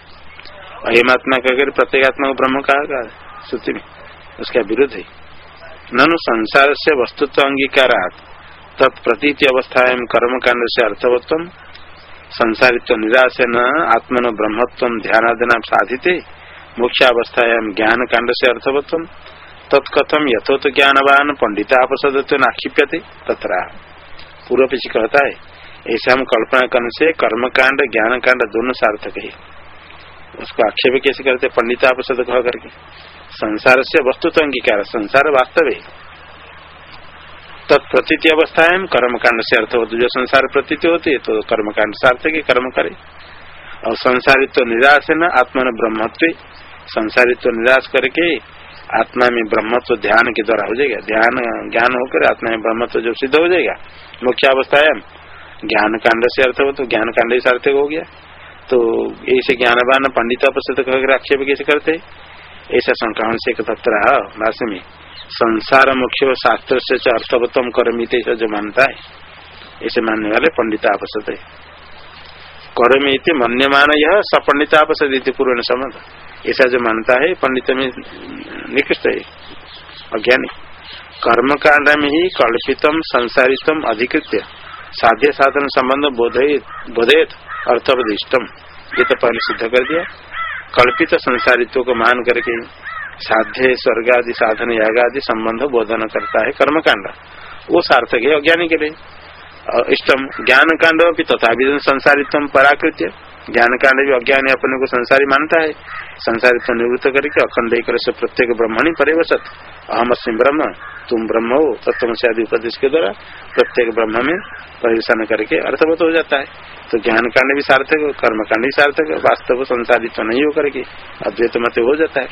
अयमात्मा कहकर प्रत्येगात्मा को ब्रह्म कहा सूची में उसका विरोध है। ननु संसार से वस्तुत्व अंगीकारात। तत्प्रतीत अवस्था कर्म कांड से अर्थवत्व, संसारित्व निराश न आत्मन ब्रह्मत्व ध्यानादिना साधित मुख्यावस्थायाम ज्ञान कांड से अर्थवत्व तत्कथम यथोत ज्ञानवान पंडिता अपसदत्व नाक्षिप्यते तथा पूर्व पीछे कहता है, ऐसे हम कल्पना करने से कर्म कांड ज्ञान कांड दोनों सार्थक है। उसको आक्षेप कैसे करते पंडित आप सद कह करके। संसार से वस्तु तो अंगीकार, संसार वास्तव है। तत्प्रती अवस्था है कर्म कांड से अर्थ होते जो संसार प्रतीति होती है तो कर्म कांड सार्थक कर्म करे। और संसारित्व तो निराश है न, आत्मा ब्रह्मत्व। संसारित्व तो निराश करके आत्मा में ब्रह्मत्व ध्यान के द्वारा हो जाएगा। ध्यान, ज्ञान होकर आत्मा में ब्रह्मत्व जब सिद्ध हो जाएगा मुख्य अवस्था है ज्ञान कांड से अर्थ हो तो ज्ञान कांड ही सार्थक हो गया। तो ऐसे ज्ञानवान पंडित अपस्थित कहकर आक्षेप कैसे करते? ऐसा शंका से भाष्य में संसार मुख्य शास्त्र से अर्थवत्तम कर्मित जो मानता है, ऐसे मानने वाले पंडित आपसत है कर्मित मन्यमान यह सपंडित आपसत पूर्व संबंध ऐसा जो मानता है, पंडित में निकृष्ट है। अज्ञानी। कर्म कांड में ही कल्पितम, संसारितम, अधिकृत्य। साध्य साधन संबंध बोधेत अर्थवदिष्टम ये तो पहले सिद्ध कर दिया। कल्पित संसारित्व को मान करके साध्य स्वर्ग आदि साधन याग आदि संबंध बोधन करता है कर्म कांड वो सार्थक है अज्ञानी के लिए। इष्टम। ज्ञान कांड तथा संसारित्व पराकृत्य। ज्ञान कांड भी अज्ञानी अपने को संसारी मानता है। संसारित्व निवृत्त करके अखंड एक से प्रत्येक ब्रह्मणी परिवसत। अहम अस्म ब्रह्म, तुम ब्रह्म हो तत्व से आदि उपदेश के द्वारा प्रत्येक ब्रह्म में परिवेशन करके अर्थवत हो जाता है। तो ज्ञान कांड भी सार्थक कर्म कांड भी सार्थक, वास्तव संसारित नहीं हो करके अद्वैत मत हो जाता है।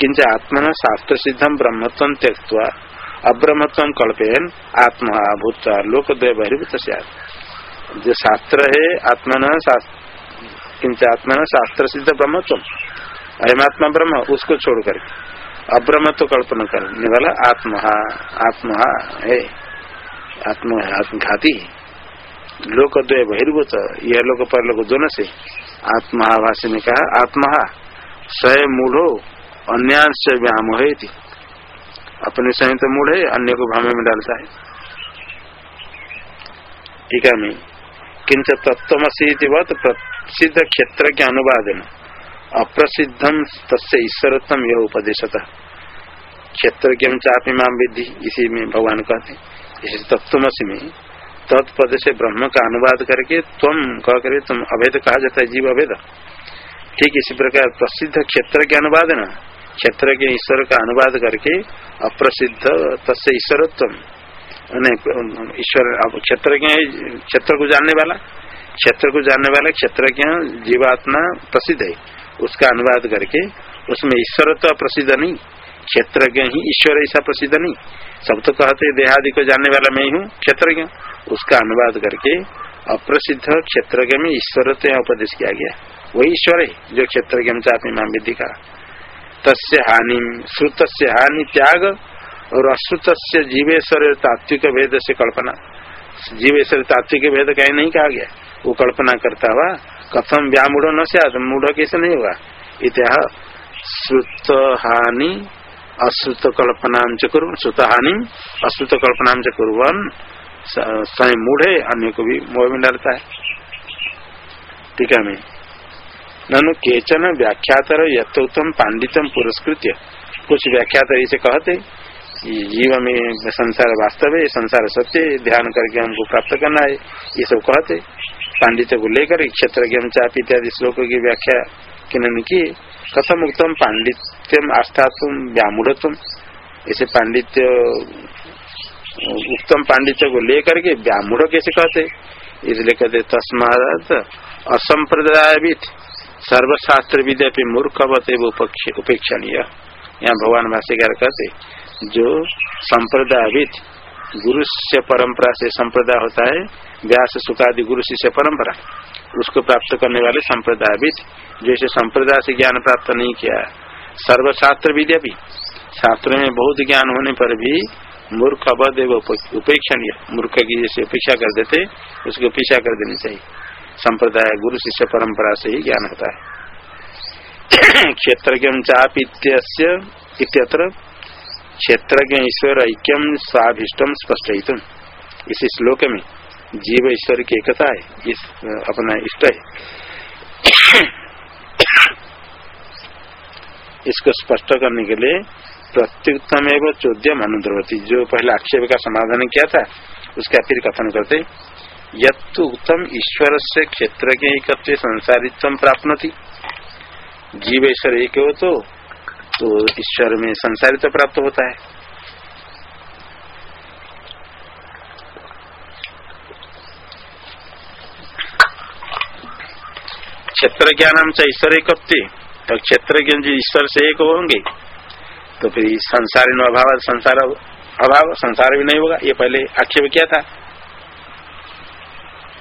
किंच आत्मा शास्त्र सिद्धम ब्रह्मत्व त्यक्वा अब्रह्मत्व कल्पयन आत्मा भूत लोकद्वय बहिर्भूत जो शास्त्र है आत्मा किंच आत्मा शास्त्र सिद्ध ब्रह्मत्व। अयमात्मा ब्रह्म, उसको छोड़ करके तो कल्पना करने वाला आत्मा आत्मा है आत्मा है, आत्मघाती लोक द्वय बहिर्भूत, यह लोक पर लोग दोनों से आत्माभाषी ने कहा, आत्मा स्वय मूढ़ो अन्यांश व्यामोह अपने स्वयं तो मूढ़ है, अन्य को भामे में डालता है। ठीक है, मैं। किंच तत्वसी प्रसिद्ध क्षेत्र के अनुवाद अप्रसिद्धम तस्य ईश्वरत्म यह उपदेशता। क्षेत्र के चापी माम विधि इसी में भगवान कहते। इसी तत्वसी में। तत्पद से ब्रह्म का अनुवाद करके तुम कह करे तुम अभेद कहा जाता है, जीव अभेद। ठीक इसी प्रकार प्रसिद्ध क्षेत्र के अनुवाद न। क्षेत्र के ईश्वर का अनुवाद करके अप्रसिद्ध तस्य ईश्वरत्व। ईश्वर क्षेत्र के क्षेत्र को जानने वाला। क्षेत्र को जानने वाला, क्षेत्र के जीवात्मा प्रसिद्ध है। उसका अनुवाद करके उसमें ईश्वर तो प्रसिद्ध नहीं, क्षेत्र ही ईश्वर ऐसा प्रसिद्ध नहीं। सब तो कहते देहादि को जानने वाला मैं हूँ, क्षेत्र उसका अनुवाद करके अप्रसिद्ध क्षेत्र में ईश्वर तो उपदेश किया गया। वही ईश्वर है जो क्षेत्र चापी माम विधि का तस्य हानि श्रुत से हानि त्याग और अश्रुत से जीवेश्वर तात्विक भेद से कल्पना। जीवेश्वर तात्विक भेद कहीं नहीं कहा गया। वो कल्पना करता हुआ, कथम व्यामूढ़ न से मूढ़ कैसे नहीं होगा इतिहास श्रुत हानि अश्रुत कल्पना श्रुत हानि अश्रुत कल्पना कुरन स्वयं मूढ़ अन्य को भी मोह में डालता है। ठीक है, मैं। ननु केचन व्याख्यातर यथोत्तम पांडितम पुरस्कृत्य। कुछ व्याख्यातर इसे कहते जीव में संसार वास्तव है, संसार सत्य ध्यान करके हमको प्राप्त करना है, ये सब कहते। पांडित्य को लेकर क्षेत्र चाप इत्यादि श्लोकों की व्याख्या किन्होंने की कथम उत्तम पांडित्यम आस्था तुम व्यामूढ़ ऐसे पांडित्य उत्तम पांडित्य को लेकर के व्यामूढ़ कैसे कहते? इसलिए कहते तस्मात असंप्रदाय सर्वशास्त्र विद्या मूर्खवते उपेक्षणीय। यहाँ भगवान भाष्यकार कहते, जो संप्रदाय गुरु से परंपरा से संप्रदाय होता है। व्यास सुखादि गुरु शिष्य परंपरा। उसको प्राप्त करने वाले संप्रदाय जैसे संप्रदाय से ज्ञान प्राप्त नहीं किया सर्वशास्त्र विद्या भी शास्त्र में बहुत ज्ञान होने पर भी मूर्ख, अवध उपेक्षणीय, मूर्ख की जैसे उपेक्षा कर देते, उसकी उपेक्षा कर देनी चाहिए। संप्रदाय गुरु शिष्य परंपरा से ही ज्ञान होता है। क्षेत्र चाप इत्यत्र क्षेत्र ईश्वर ऐक्यम स्वाभिष्टम स्पष्ट इसी श्लोक में जीव ईश्वर की एकता है इस अपना इष्ट है। इसको स्पष्ट करने के लिए प्रत्युत्तम एवं चौद्यम अनुद्रवती। जो पहले आक्षेप का समाधान किया था उसका फिर कथन करते यत्तु उत्तम ईश्वर से क्षेत्र के एक संसारित्व प्राप्त जीव ईश्वर एक हो तो, तो ईश्वर में संसारित्व प्राप्त होता है। क्षेत्र ज्ञान से ईश्वर एक तो क्षेत्र ज्ञान जो ईश्वर से एक होंगे। तो फिर संसार अभाव संसार अभाव, संसार भी नहीं होगा। ये पहले आक्षेप किया था।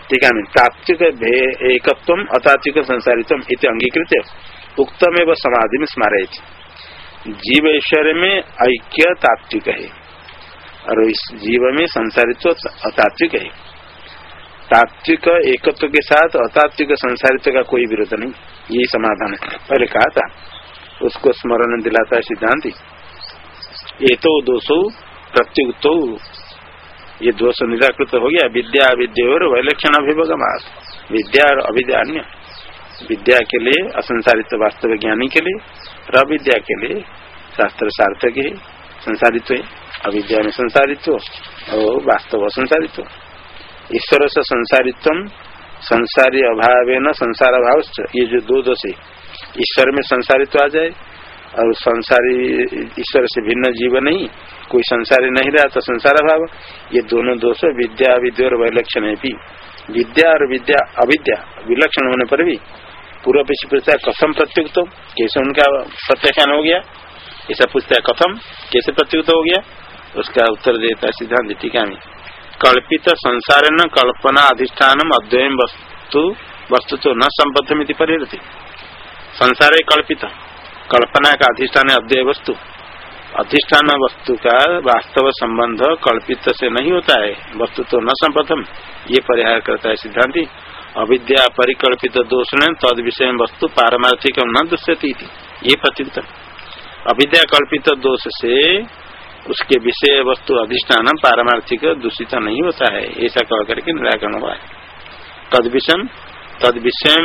ठीक है तात्विक एकत्व अतात्विक संसारित्व इत अंगीकृत उक्तम एवं समाधि में स्मारित जीव ऐश्वर्य में ऐक्य तात्विक है। और इस जीव में संसारित्व अतात्विक है। तात्विक एकत्व के साथ अतात्विक संसारित्व का कोई विरोध नहीं। यही समाधान है। पहले कहा था, उसको स्मरण दिलाता है सिद्धांति। ये तो दोषो प्रत्युक्त। ये दोष निराकृत हो गया। विद्या अविद्या और वैलक्षण अभिभगमास। विद्या और अविद्या अन्य। विद्या के लिए असंसारित वास्तव ज्ञानी के लिए और अविद्या के लिए शास्त्र सार्थक है, संसारित्व अविद्या में संसारित्व और वास्तव असंसारित्व ईश्वर से संसारित्व संसारी अभाव न संसार अभाव ये जो दो दोष है, ईश्वर में संसारित्व आ जाए और संसारी ईश्वर से भिन्न जीव नहीं, कोई संसारी नहीं रहा तो संसार अभाव ये दोनों दोष विद्या विद्या और वैलक्षण है भी। विद्या और विद्या, अविद्या, विलक्षण होने पर भी पूर्व पीछे पूछता है, कथम प्रत्युक्त कैसे उनका प्रत्याख्यान हो गया? ऐसा पूछता है, कथम? कैसे प्रत्युक्त हो गया? उसका उत्तर देता है सिद्धांत टीका में कल्पित संसार न कल्पना अधिष्ठान अद्वय वस्तु वस्तु तो न संबद्ध मिति परिहती। संसार कल्पित। कल्पना का अधिष्ठान अद्वय वस्तु। अधिष्ठान वस्तु का वास्तव संबंध कल्पित से नहीं होता है। वस्तु तो न संबद्धम ये परिहार करता है सिद्धांति। अविद्या परिकल्पित दोष ने तद विषय वस्तु पारमार्थिक न दुष्यती ये प्रत्युत्तर अविद्या कल्पित दोष से उसके विषय वस्तु अधिष्ठान पारमार्थिक दूषित नहीं होता है, ऐसा कह करके निराकरण हुआ है। तद विषय तद विषय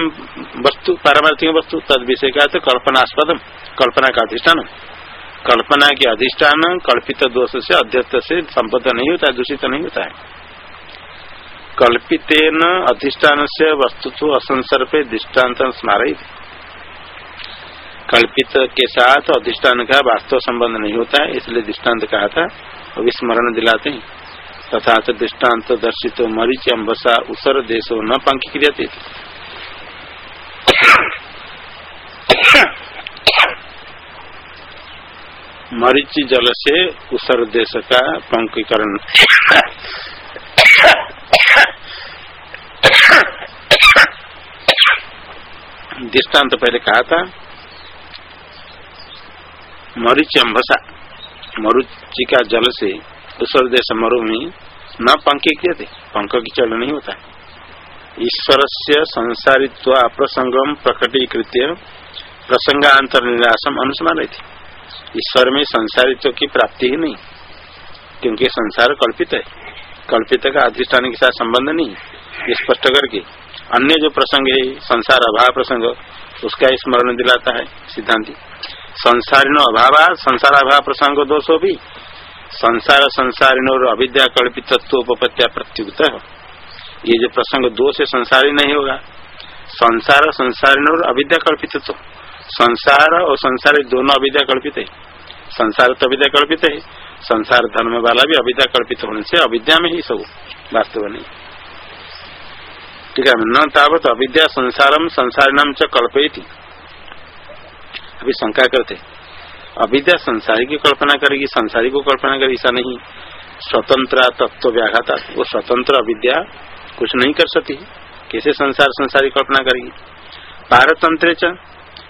वस्तु, पारमार्थिक वस्तु तद विषय का तो कल्पनास्पदम कल्पना का अधिष्ठान। कल्पना के अधिष्ठान कल्पित दोष से अध्यक्ष से संबद्ध नहीं होता, दूषित नहीं होता है। कल्पितेन अधिष्ठान से वस्तु असंसर्पे दृष्टांत स्मारित कल्पित के साथ अधिष्ठान का वास्तव संबंध नहीं होता है, इसलिए दृष्टांत कहा था अभी स्मरण दिलाते हैं। तथा दृष्टांत दर्शित मरीच अम्बसा उसर देश न पंख क्रियते मरीच जल से उसर देश का पंकीकरण दृष्टांत पहले कहा था मरुचि अम्बसा मरुचि का जल से दूसर देश मरु में न पंखे किए थे, पंख की चल नहीं होता। ईश्वर से संसारित्व अप्रसंगम प्रकटीकृत प्रसंगांतर निराशम अनुस्मान थी। ईश्वर में संसारित्व की प्राप्ति ही नहीं, क्योंकि संसार कल्पित है। कल्पित का अधिष्ठान के साथ संबंध नहीं। स्पष्ट करके अन्य जो प्रसंग है, संसार अभाव प्रसंग, उसका स्मरण दिलाता है सिद्धांति। संसारिण अभाव, संसार अभाव प्रसंग दोषो भी। संसार संसारिण और अविद्या कल्पित उपपत्या प्रत्युत ये जो प्रसंग दोष है, संसारी नहीं होगा। संसार संसारिण और अविद्या कल्पित संसार और संसार दोनों अविद्या कल्पित है। संसार तो अविद्या कल्पित है। संसार धर्म वाला भी अविद्या कल्पित होने से अविद्या में ही सब, वास्तव नहीं। ठीक है, न तावत अविद्या संसारम संसारिणाम च कल्पयती। अभी शंका करते। अविद्या संसारी की कल्पना करेगी संसारी को कल्पना करेगी ऐसा नहीं। स्वतंत्र तत्व व्याघाता वो स्वतंत्र अविद्या कुछ नहीं कर सकती। कैसे संसार संसारी कल्पना करेगी? पारतंत्र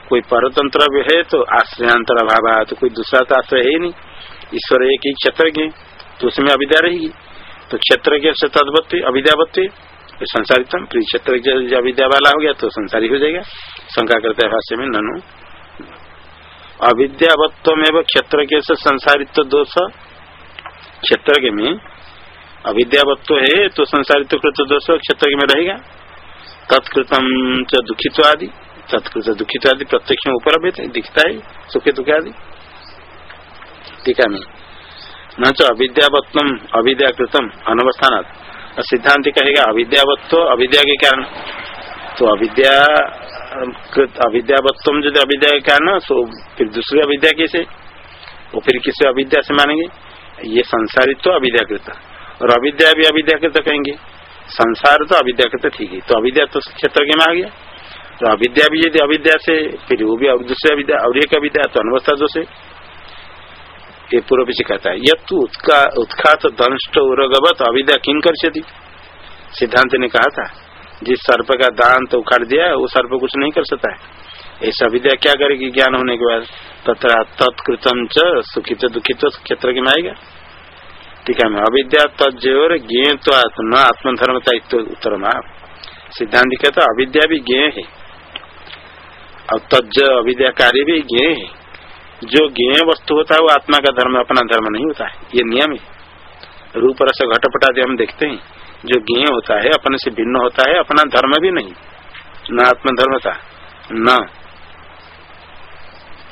कोई परतंत्र है तो आश्रयांतर अभाव तो कोई दूसरा तो आश्रय है ही नहीं। ईश्वर एक ही क्षेत्र के तो उसमें अविद्या रहेगी। तो क्षेत्र के से तदवत्ती अविद्यावत्ती संसारितम क्षेत्र अविद्या वाला हो गया तो संसारी हो जाएगा। शंका करते हैं भाष्य में, ननु। अविद्यावत्व क्षेत्र के संसारित्व दोष। क्षेत्र के में अविद्यावत्व है तो संसारित्व कृत दोष क्षेत्र में रहेगा। तत्कृतम च दुखित्व आदि तत्कृत दुखित आदि प्रत्यक्ष ऊपर दिखता है, सुखी दुख आदि टीका में। न तो अविद्यावत्तम अविद्याकृतम अनवस्थान सिद्धांत कहेगा अविद्यावत्व अविद्या के कारण। तो अविद्या अविद्यावत्तम यदि अविद्या का न तो फिर दूसरी अविद्या कैसे? वो फिर किसी अविद्या से मानेंगे? ये संसारित तो अविद्याकृत। और अविद्या भी अविद्याकृत कहेंगे। संसार तो अविद्याकृत ठीक है। तो अविद्या तो क्षेत्र के में आ गया। तो अविद्या भी यदि अविद्या से, फिर वो भी दूसरी अविद्या, और एक अविद्या तो अनवस्था जो से ये पूर्व पीछे कहता है यद उत्खात दंष्ट उगवत अविद्या किन कर सिद्धांत ने कहा था, जिस सर्प का दान तो उखाड़ दिया वो सर्प कुछ नहीं कर सकता है। ऐसा विद्या क्या करेगी ज्ञान होने के बाद? तथा तत्कृतम च सुखित दुखित क्षेत्र के में आएगा? ठीक है अविद्या तजोर ज्ञ तो न आत्मधर्मता उत्तर सिद्धांत कहता अविद्या भी ज्ञ है और तज अविद्या कार्य भी ज्ञ है। जो ज्ञ वस्तु होता है, वो आत्मा का धर्म, अपना धर्म नहीं होता है। ये नियम है। रूप रस घटपटा हम देखते हैं। जो ज्ञ होता है, अपने से भिन्न होता है, अपना धर्म भी नहीं। न आत्मधर्म था न।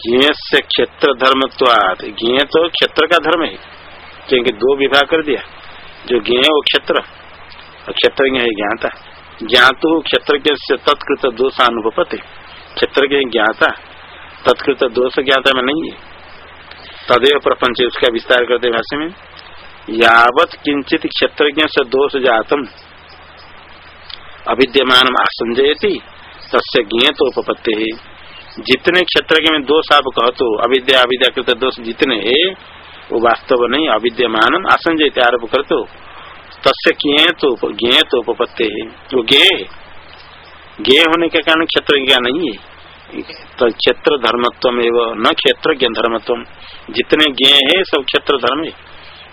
ज्ञ से क्षेत्र धर्म तो ज्ञ तो क्षेत्र का धर्म है। क्योंकि दो विभाग कर दिया। जो ज्ञ वो क्षेत्र। क्षेत्र है ज्ञाता। ज्ञातु क्षेत्र के तत्कृत दोष अनुभवते क्षेत्र के ज्ञाता। तत्कृत दोष ज्ञाता में नहीं है। तदेव प्रपंच उसका विस्तार करते भाष्य में। यावत किंचित क्षेत्रज्ञ से दोष जातम। अविद्यमान आसंजयती तस्य तो उपपत्ति है जितने क्षेत्र में दोष आप कहो तो अविद्या अविद्या कृत दोष जितने है, वो वास्तव नहीं अविद्यमान आसंजय आरोप कर तो ज्ञ तो उपपत्ति है। वो ज्ञ ज्ञ होने के कारण क्षेत्र नहीं है। तो क्षेत्र धर्मत्व एवं न क्षेत्र ज्ञ धर्मत्व जितने ज्ञ है, सब क्षेत्र धर्म है।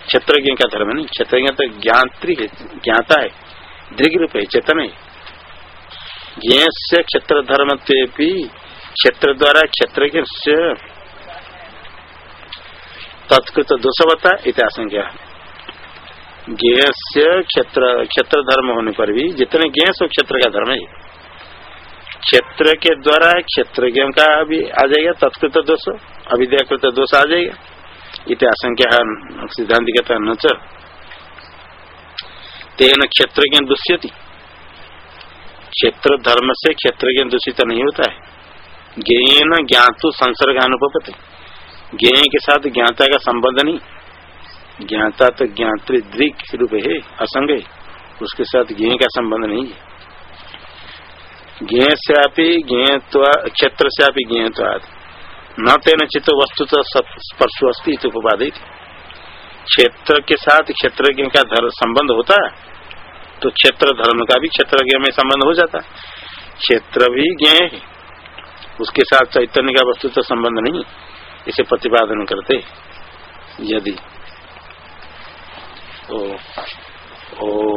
क्षेत्रज्ञ का धर्म नहीं क्षेत्रज्ञ तो ज्ञात्री है, ज्ञाता है दीर्घ रूप है, चेतन है। ज्ञ से क्षेत्र धर्म क्षेत्र द्वारा क्षेत्र तत्कृत दोषवता इतिहासंज्ञा ज्ञ से क्षेत्र क्षेत्र धर्म होने पर भी जितने ज्ञ सो क्षेत्र का धर्म है। क्षेत्र के द्वारा क्षेत्रज्ञ का अभी आ जाएगा, तत्कृत दोष, अविद्याकृत दोष आ जाएगा। इतिहासंख्या सिद्धांत कहता न तेन क्षेत्रज्ञ दुष्यति। क्षेत्र धर्म से क्षेत्रज्ञ दूषित नहीं होता है। ज्ञेन ज्ञातु संसर्ग अनुपति ज्ञ के साथ ज्ञाता का संबंध नहीं। ज्ञाता तो ज्ञात्री दृक रूप है, असंग है। उसके साथ ज्ञ का संबंध नहीं है। क्षेत्र से आप ज्ञत्वाद न तेन चित्त वस्तु तो स्पर्श अस्ती उपाधित क्षेत्र के साथ क्षेत्रज्ञ का संबंध होता तो क्षेत्र धर्म का भी क्षेत्र में संबंध हो जाता। क्षेत्र भी ज्ञ है। उसके साथ चैतन्य का वस्तु तो संबंध नहीं इसे प्रतिपादन करते यदि ओ, ओ